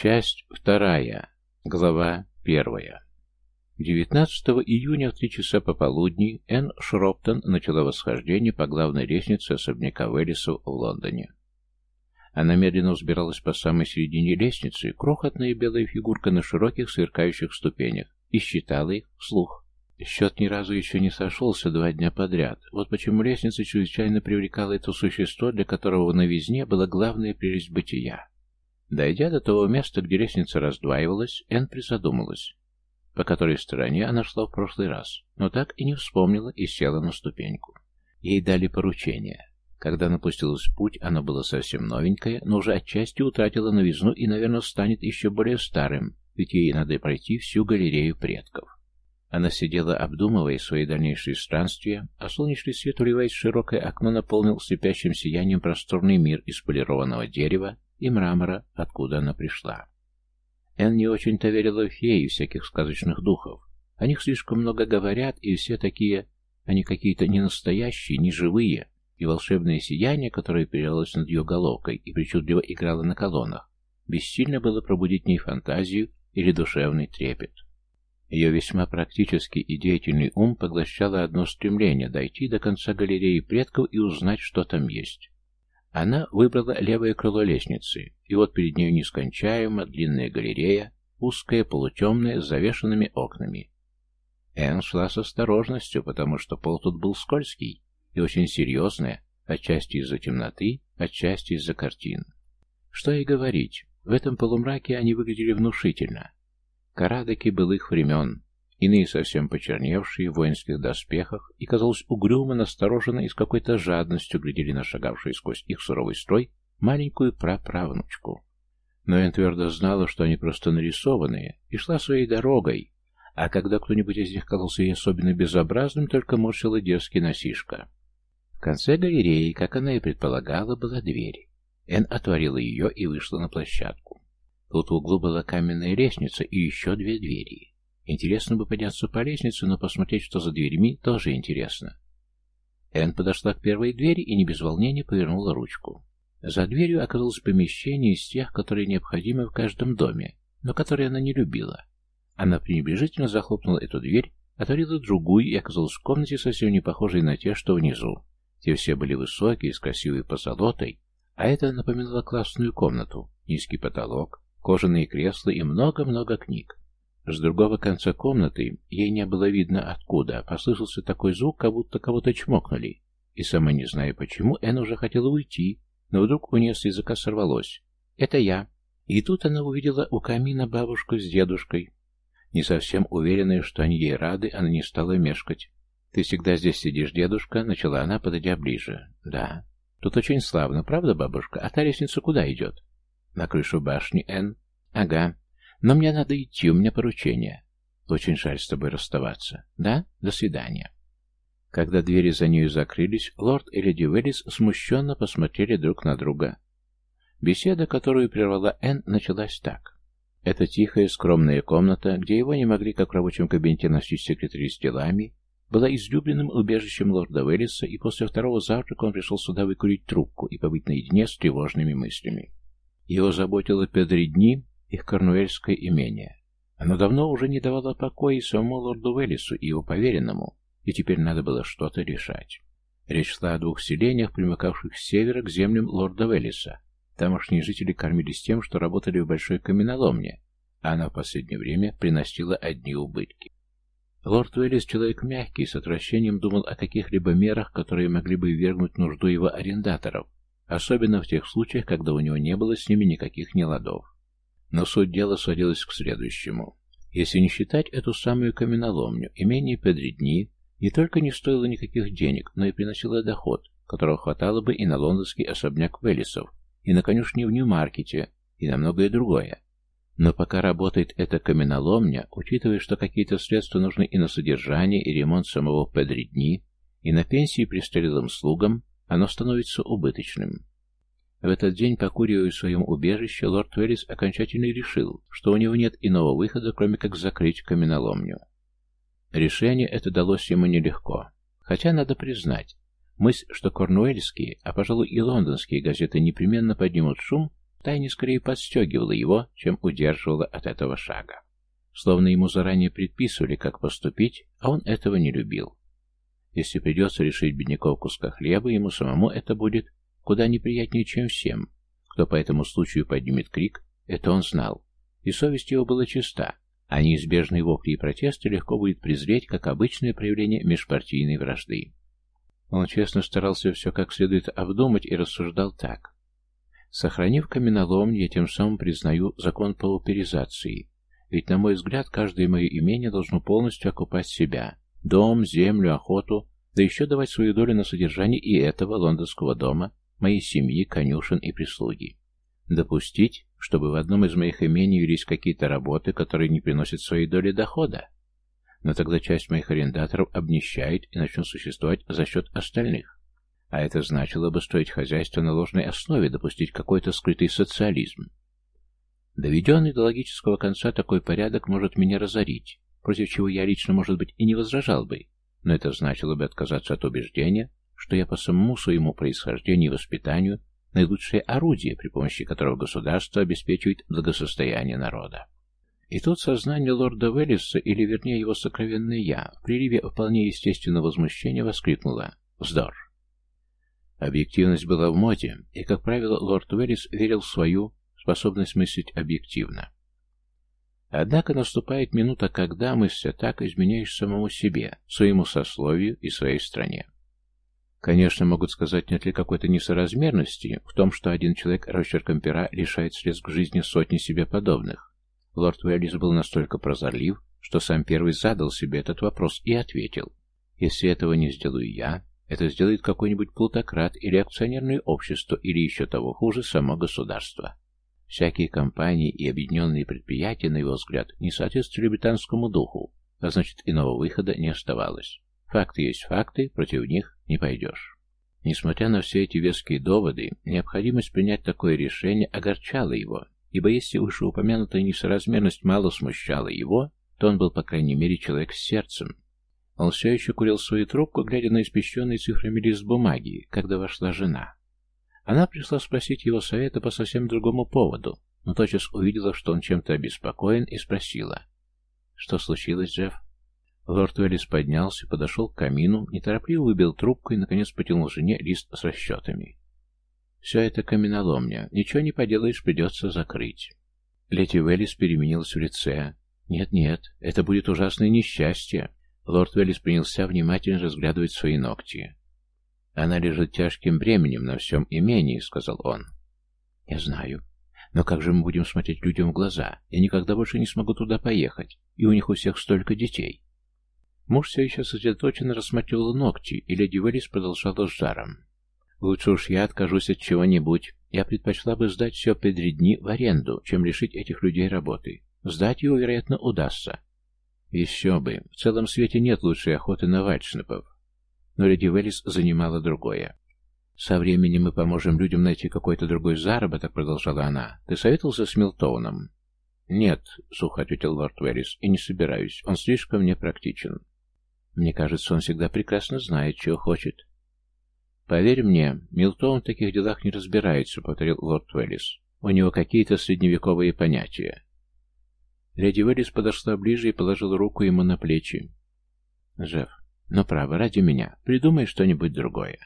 Часть вторая. Глава первая. 19 июня в три часа пополудни Энн Шроптон начала восхождение по главной лестнице особняка Веллисов в Лондоне. Она медленно взбиралась по самой середине лестницы, крохотная белая фигурка на широких сверкающих ступенях, и считала их вслух. Счет ни разу еще не сошелся два дня подряд. Вот почему лестница чрезвычайно привлекала это существо, для которого в новизне была главная прелесть бытия. Дойдя до того места, где лестница раздваивалась, Энн призадумалась, по которой стороне она шла в прошлый раз, но так и не вспомнила и села на ступеньку. Ей дали поручение. Когда напустилась в путь, оно было совсем новенькое, но уже отчасти утратило новизну и, наверное, станет еще более старым, ведь ей надо пройти всю галерею предков. Она сидела, обдумывая свои дальнейшие странствия, а солнечный свет, уливаясь в широкое окно, наполнил слепящим сиянием просторный мир из полированного дерева и мрамора, откуда она пришла. Эн не очень-то верила в феи и всяких сказочных духов. О них слишком много говорят, и все такие, они какие-то не настоящие, не живые, и волшебное сияние, которое перелилось над ее головкой и причудливо играло на колоннах, бессильно было пробудить в ней фантазию или душевный трепет. Ее весьма практический и деятельный ум поглощало одно стремление – дойти до конца галереи предков и узнать, что там есть. Она выбрала левое крыло лестницы, и вот перед ней нескончаемо длинная галерея, узкая, полутемная, с завешенными окнами. Энн шла с осторожностью, потому что пол тут был скользкий и очень серьезный, отчасти из-за темноты, отчасти из-за картин. Что и говорить, в этом полумраке они выглядели внушительно – Карадаки былых времен, иные совсем почерневшие в воинских доспехах, и, казалось, угрюмо, настороженно и с какой-то жадностью глядели на шагавшую сквозь их суровый строй маленькую праправнучку. Но Энн твердо знала, что они просто нарисованные, и шла своей дорогой, а когда кто-нибудь из них казался ей особенно безобразным, только морщила дерзкий носишка. В конце галереи, как она и предполагала, была дверь. Энн отворила ее и вышла на площадку. Тут в углу была каменная лестница и еще две двери. Интересно бы подняться по лестнице, но посмотреть, что за дверьми, тоже интересно. Энн подошла к первой двери и не без волнения повернула ручку. За дверью оказалось помещение из тех, которые необходимы в каждом доме, но которые она не любила. Она пренебрежительно захлопнула эту дверь, отворила другую и оказалась в комнате, совсем не похожей на те, что внизу. Те все были высокие, с красивой позолотой, а это напоминало классную комнату. Низкий потолок, кожаные кресла и много-много книг. С другого конца комнаты, ей не было видно откуда, послышался такой звук, как будто кого-то чмокнули. И сама не зная почему, Энн уже хотела уйти, но вдруг у нее с языка сорвалось. «Это я». И тут она увидела у камина бабушку с дедушкой. Не совсем уверенная, что они ей рады, она не стала мешкать. «Ты всегда здесь сидишь, дедушка?» — начала она, подойдя ближе. «Да». «Тут очень славно, правда, бабушка? А та лестница куда идет?» На крышу башни, Н. Ага. Но мне надо идти, у меня поручение. Очень жаль с тобой расставаться. Да? До свидания. Когда двери за нею закрылись, лорд и леди Веллис смущенно посмотрели друг на друга. Беседа, которую прервала Энн, началась так. Это тихая, скромная комната, где его не могли, как в рабочем кабинете, носить секретари с делами, была излюбленным убежищем лорда Веллиса, и после второго завтрака он пришел сюда выкурить трубку и побыть наедине с тревожными мыслями. Его заботило Педридни, их корнуэльское имение. Оно давно уже не давало покоя и самому лорду Веллису и его поверенному, и теперь надо было что-то решать. Речь шла о двух селениях, примыкавших с севера к землям лорда Веллиса. Тамошние жители кормились тем, что работали в большой каменоломне, а она в последнее время приносила одни убытки. Лорд Уэллис, человек мягкий, с отвращением думал о каких-либо мерах, которые могли бы вергнуть нужду его арендаторов, Особенно в тех случаях, когда у него не было с ними никаких неладов. Но суть дела сводилась к следующему. Если не считать эту самую каменоломню, имение Педридни не только не стоило никаких денег, но и приносило доход, которого хватало бы и на лондонский особняк Веллисов, и на конюшни в Нью-Маркете, и на многое другое. Но пока работает эта каменоломня, учитывая, что какие-то средства нужны и на содержание, и ремонт самого Педридни, и на пенсии престарелым слугам, оно становится убыточным. В этот день, покуривая в своем убежище, лорд Уэллис окончательно решил, что у него нет иного выхода, кроме как закрыть каменоломню. Решение это далось ему нелегко. Хотя, надо признать, мысль, что корнуэльские, а, пожалуй, и лондонские газеты непременно поднимут шум, втайне скорее подстегивала его, чем удерживала от этого шага. Словно ему заранее предписывали, как поступить, а он этого не любил. Если придется решить бедняков куска хлеба, ему самому это будет куда неприятнее, чем всем. Кто по этому случаю поднимет крик, это он знал. И совесть его была чиста, а неизбежные вопли и протесты легко будет презреть, как обычное проявление межпартийной вражды. Он честно старался все как следует обдумать и рассуждал так. Сохранив каменоломню, я тем самым признаю закон пауперизации. Ведь, на мой взгляд, каждое мое имение должно полностью окупать себя. Дом, землю, охоту, да еще давать свою долю на содержание и этого лондонского дома, моей семьи, конюшен и прислуги. Допустить, чтобы в одном из моих имений велись какие-то работы, которые не приносят своей доли дохода. Но тогда часть моих арендаторов обнищает и начнет существовать за счет остальных. А это значило бы строить хозяйство на ложной основе, допустить какой-то скрытый социализм. Доведенный до логического конца такой порядок может меня разорить, против чего я лично, может быть, и не возражал бы, но это значило бы отказаться от убеждения, что я по самому своему происхождению и воспитанию наилучшее орудие, при помощи которого государство обеспечивает благосостояние народа. И тут сознание лорда Веллиса, или вернее его сокровенное «я», в приливе вполне естественного возмущения воскликнуло «Вздор!». Объективность была в моде, и, как правило, лорд Веллис верил в свою способность мыслить объективно. Однако наступает минута, когда, мысля так, изменяешь самому себе, своему сословию и своей стране. Конечно, могут сказать, нет ли какой-то несоразмерности в том, что один человек росчерком пера лишает средств к жизни сотни себе подобных. Лорд Уэллис был настолько прозорлив, что сам первый задал себе этот вопрос и ответил. Если этого не сделаю я, это сделает какой-нибудь плутократ или акционерное общество, или еще того хуже, само государство. Всякие компании и объединенные предприятия, на его взгляд, не соответствовали британскому духу, а значит, иного выхода не оставалось. Факты есть факты, против них не пойдешь. Несмотря на все эти веские доводы, необходимость принять такое решение огорчала его, ибо если вышеупомянутая несоразмерность мало смущала его, то он был, по крайней мере, человек с сердцем. Он все еще курил свою трубку, глядя на испещренный цифрами лист бумаги, когда вошла жена. Она пришла спросить его совета по совсем другому поводу, но тотчас увидела, что он чем-то обеспокоен, и спросила. «Что случилось, Джефф?» Лорд Уэллис поднялся, подошел к камину, неторопливо выбил трубку и, наконец, потянул жене лист с расчетами. «Все это каменоломня. Ничего не поделаешь, придется закрыть». Леди Уэллис переменилась в лице. «Нет-нет, это будет ужасное несчастье». Лорд Уэллис принялся внимательно разглядывать свои ногти. «Она лежит тяжким бременем на всем имении», — сказал он. «Я знаю. Но как же мы будем смотреть людям в глаза? Я никогда больше не смогу туда поехать, и у них у всех столько детей». Муж все еще сосредоточенно рассматривал ногти, и леди Веллис продолжала с жаром. «Лучше уж я откажусь от чего-нибудь. Я предпочла бы сдать все предредни в аренду, чем лишить этих людей работы. Сдать его, вероятно, удастся. Еще бы. В целом свете нет лучшей охоты на вальшнепов. Но леди Веллис занимала другое. «Со временем мы поможем людям найти какой-то другой заработок», — продолжала она. «Ты советовался с Милтоуном?» «Нет», — сухо ответил лорд Веллис, — «и не собираюсь. Он слишком непрактичен. Мне кажется, он всегда прекрасно знает, чего хочет. «Поверь мне, Милтон в таких делах не разбирается», — повторил лорд Уэллис. «У него какие-то средневековые понятия». Леди Уэллис подошла ближе и положила руку ему на плечи. «Джефф, но право, ради меня, придумай что-нибудь другое».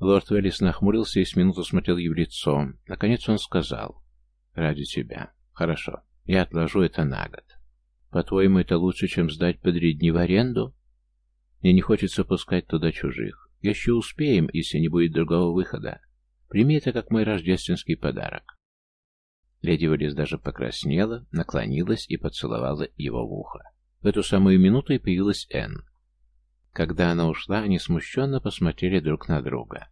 Лорд Уэллис нахмурился и с минуту смотрел ей в лицо. Наконец он сказал. «Ради тебя. Хорошо, я отложу это на год. По-твоему, это лучше, чем сдать под в аренду?» Мне не хочется пускать туда чужих. Еще успеем, если не будет другого выхода. Прими это как мой рождественский подарок. Леди Валис даже покраснела, наклонилась и поцеловала его в ухо. В эту самую минуту и появилась Энн. Когда она ушла, они смущенно посмотрели друг на друга.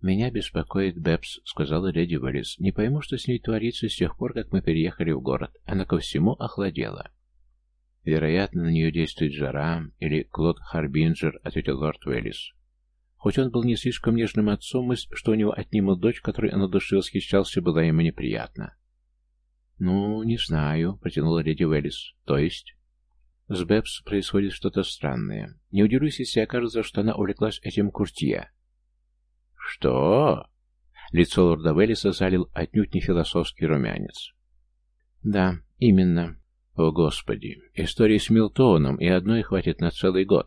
«Меня беспокоит Бэбс», — сказала леди Валис. «Не пойму, что с ней творится с тех пор, как мы переехали в город. Она ко всему охладела». «Вероятно, на нее действует жара или Клод Харбинджер», — ответил лорд Уэллис. Хоть он был не слишком нежным отцом, мысль, что у него отнимут дочь, которой он души восхищался, была ему неприятна. «Ну, не знаю», — протянула леди Уэллис. «То есть?» «С Бэбс происходит что-то странное. Не удивлюсь, если окажется, что она увлеклась этим куртье». «Что?» Лицо лорда Веллиса залил отнюдь не философский румянец. «Да, именно. О, Господи! Истории с Милтоном, и одной хватит на целый год».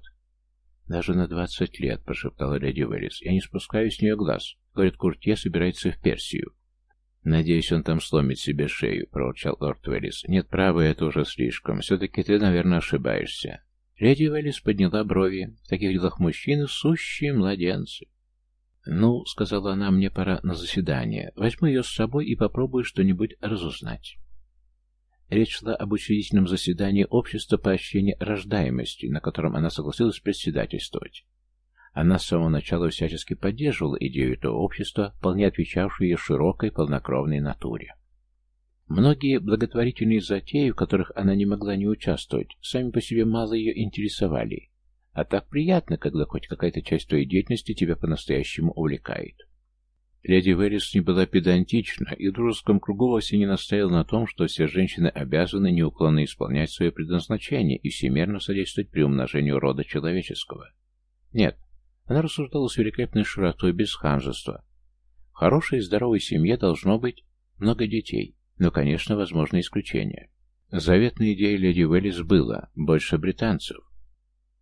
«Даже на двадцать лет», — прошептала леди Веллис. «Я не спускаю с нее глаз. Говорит, Куртье собирается в Персию». «Надеюсь, он там сломит себе шею», — проворчал лорд Веллис. «Нет, право, это уже слишком. Все-таки ты, наверное, ошибаешься». Леди Веллис подняла брови. В таких делах мужчины — сущие младенцы. «Ну, — сказала она, — мне пора на заседание. Возьму ее с собой и попробую что-нибудь разузнать». Речь шла об учредительном заседании общества поощрения рождаемости, на котором она согласилась председательствовать. Она с самого начала всячески поддерживала идею этого общества, вполне отвечавшую ее широкой, полнокровной натуре. Многие благотворительные затеи, в которых она не могла не участвовать, сами по себе мало ее интересовали, а так приятно, когда хоть какая-то часть твоей деятельности тебя по-настоящему увлекает. Леди Верис не была педантична и в дружеском кругу вовсе не настояла на том, что все женщины обязаны неуклонно исполнять свое предназначение и всемерно содействовать приумножению рода человеческого. Нет, она рассуждала с великолепной широтой, без ханжества. В хорошей и здоровой семье должно быть много детей, но, конечно, возможны исключения. Заветной идеей леди Велис было «больше британцев»,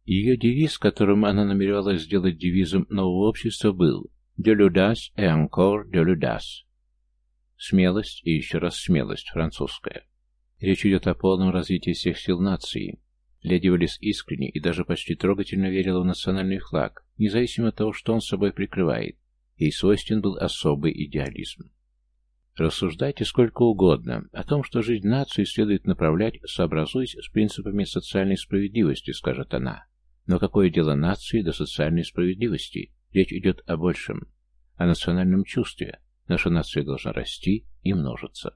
ее девиз, которым она намеревалась сделать девизом нового общества, был «De l'audace et encore de l'audace». Смелость и еще раз смелость, французская. Речь идет о полном развитии всех сил нации. Леди Валис искренне и даже почти трогательно верила в национальный флаг, независимо от того, что он собой прикрывает. Ей свойствен был особый идеализм. Рассуждайте сколько угодно о том, что жизнь нации следует направлять, сообразуясь с принципами социальной справедливости, скажет она. Но какое дело нации до социальной справедливости? Речь идет о большем, о национальном чувстве. Наша нация должна расти и множиться.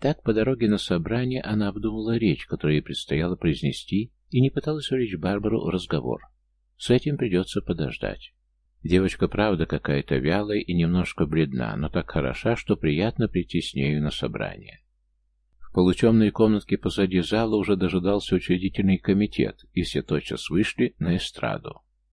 Так, по дороге на собрание, она обдумала речь, которую ей предстояло произнести, и не пыталась увлечь Барбару в разговор. С этим придется подождать. Девочка, правда, какая-то вялая и немножко бледна, но так хороша, что приятно прийти с нею на собрание. В полутемной комнатке позади зала уже дожидался учредительный комитет, и все тотчас вышли на эстраду.